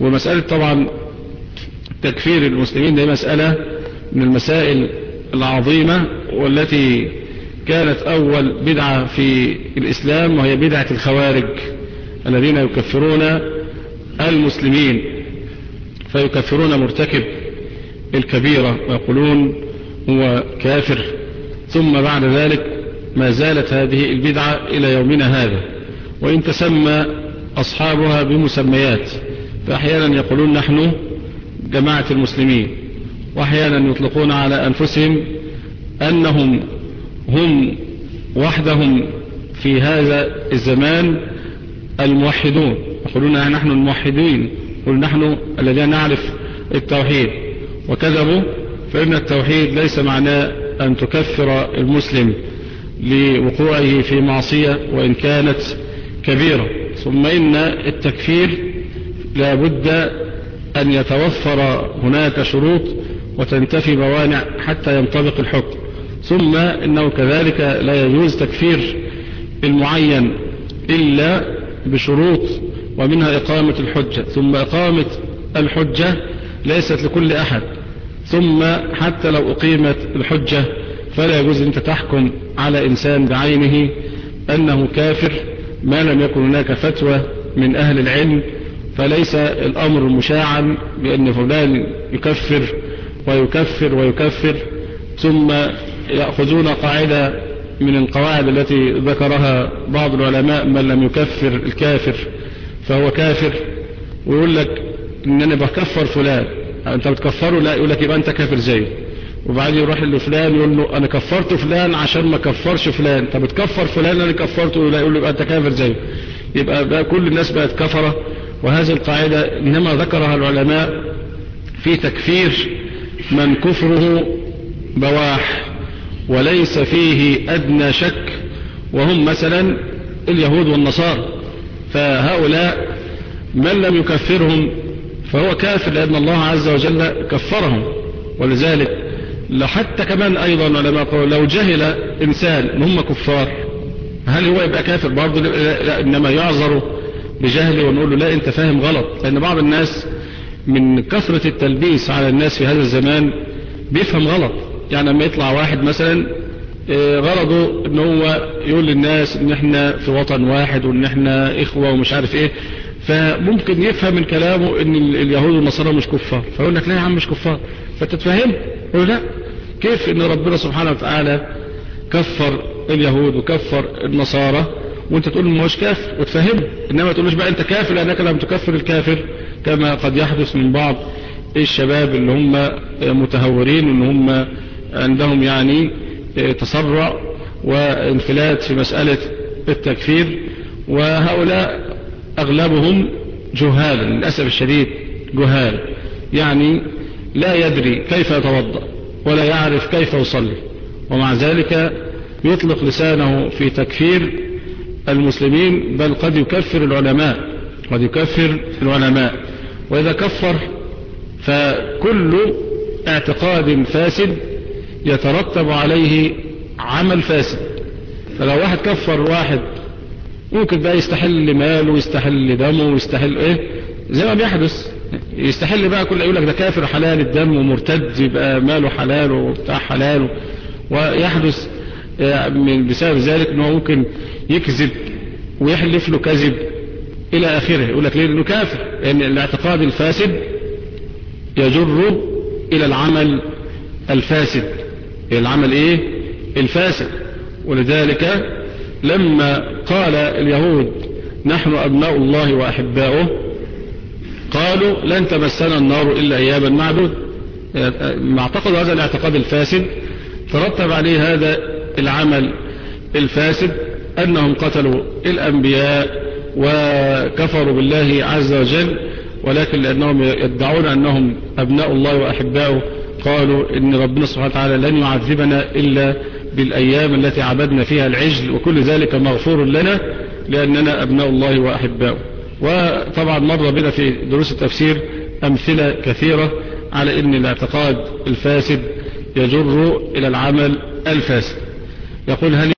ومسألة طبعا تكفير المسلمين دي مسألة من المسائل العظيمة والتي كانت أول بدعة في الإسلام وهي بدعة الخوارج الذين يكفرون المسلمين فيكفرون مرتكب الكبيرة ويقولون هو كافر. ثم بعد ذلك ما زالت هذه البدعة إلى يومنا هذا وإن تسمى أصحابها بمسميات. فأحيانا يقولون نحن جماعة المسلمين وأحيانا يطلقون على أنفسهم أنهم هم وحدهم في هذا الزمان الموحدون. يقولون نحن الموحدين قل نحن الذين نعرف التوحيد. وكذبوا فإن التوحيد ليس معناه أن تكفر المسلم لوقوعه في معصية وإن كانت كبيرة. ثم إن التكفير لا بد أن يتوفر هناك شروط وتنتفي موانع حتى ينطبق الحكم. ثم إنه كذلك لا يجوز تكفير المعين إلا بشروط ومنها إقامة الحجة. ثم إقامة الحجة ليست لكل أحد. ثم حتى لو أقيمت الحجة فلا يجوز أن تحكم على إنسان بعينه أنه كافر ما لم يكن هناك فتوى من أهل العلم فليس الأمر مشاعا بأن فلان يكفر ويكفر ويكفر ثم يأخذون قاعدة من القواعد التي ذكرها بعض العلماء من لم يكفر الكافر فهو كافر ويقول لك ان أنا بكفر فلان أنت بتكفره؟ لا يقول لك يبقى أنت كافر زيه. وبعدين يروح لفلان يقول له أنا كفرت فلان عشان ما كفرش فلان. طب بتكفر فلان أنا كفرته؟ لا يقول له يبقى أنت كافر زيه. يبقى بقى كل الناس بقت كفرة. وهذه القاعدة إنما ذكرها العلماء في تكفير من كفره بواح وليس فيه أدنى شك وهم مثلا اليهود والنصارى. فهؤلاء من لم يكفرهم فهو كافر لأن الله عز وجل كفرهم. ولذلك حتى كمان أيضا لما قالوا لو جهل إنسان ان هم كفار هل هو يبقى كافر؟ برضه لا إنما يعذر بجهله ونقول له لا أنت فاهم غلط. لأن بعض الناس من كثرة التلبيس على الناس في هذا الزمان بيفهم غلط. يعني لما يطلع واحد مثلا غرضه إن هو يقول للناس إن إحنا في وطن واحد وإن إحنا إخوة ومش عارف إيه. فممكن يفهم من كلامه إن اليهود والنصارى مش كفار. فيقول لك لا يا عم مش كفار. فتتفهم؟ يقول لا. كيف إن ربنا سبحانه وتعالى كفر اليهود وكفر النصارى؟ وانت تقول ما هوش كافر وتفهمه إنما ما تقولوش بقى أنت كافر لأنك لم تكفر الكافر. كما قد يحدث من بعض الشباب اللي هم متهورين إن هم عندهم يعني تسرع وانفلات في مسألة التكفير. وهؤلاء أغلبهم جهال للأسف الشديد جهال. يعني لا يدري كيف يتوضأ ولا يعرف كيف يصلي. ومع ذلك يطلق لسانه في تكفير المسلمين بل قد يكفر العلماء قد يكفر العلماء. وإذا كفر فكل اعتقاد فاسد يترتب عليه عمل فاسد. فلو واحد كفر واحد ممكن بقى يستحل ماله ويستحل دمه ويستحل إيه؟ زي ما بيحدث. يستحل بقى كل يقول لك ده كافر حلال الدم ومرتد يبقى ماله حلال وبتاع حلال. ويحدث بسبب ذلك ان هو ممكن يكذب ويحلف له كذب إلى آخره. يقول لك ليه؟ لأنه كافر. لأن الاعتقاد الفاسد يجر إلى العمل الفاسد. العمل إيه؟ الفاسد. ولذلك لما قال اليهود نحن أبناء الله وأحباؤه قالوا لن تمسنا النار إلا أياما معدود. ما اعتقدوا هذا الاعتقاد الفاسد. ترتب عليه هذا العمل الفاسد أنهم قتلوا الأنبياء وكفروا بالله عز وجل ولكن لأنهم يدعون أنهم أبناء الله وأحباؤه قالوا إن ربنا سبحانه وتعالى لن يعذبنا إلا بالأيام التي عبدنا فيها العجل وكل ذلك مغفور لنا لأننا أبناء الله وأحباؤه. وطبعا مر بنا في دروس التفسير أمثلة كثيرة على أن الاعتقاد الفاسد يجر إلى العمل الفاسد. يقول هل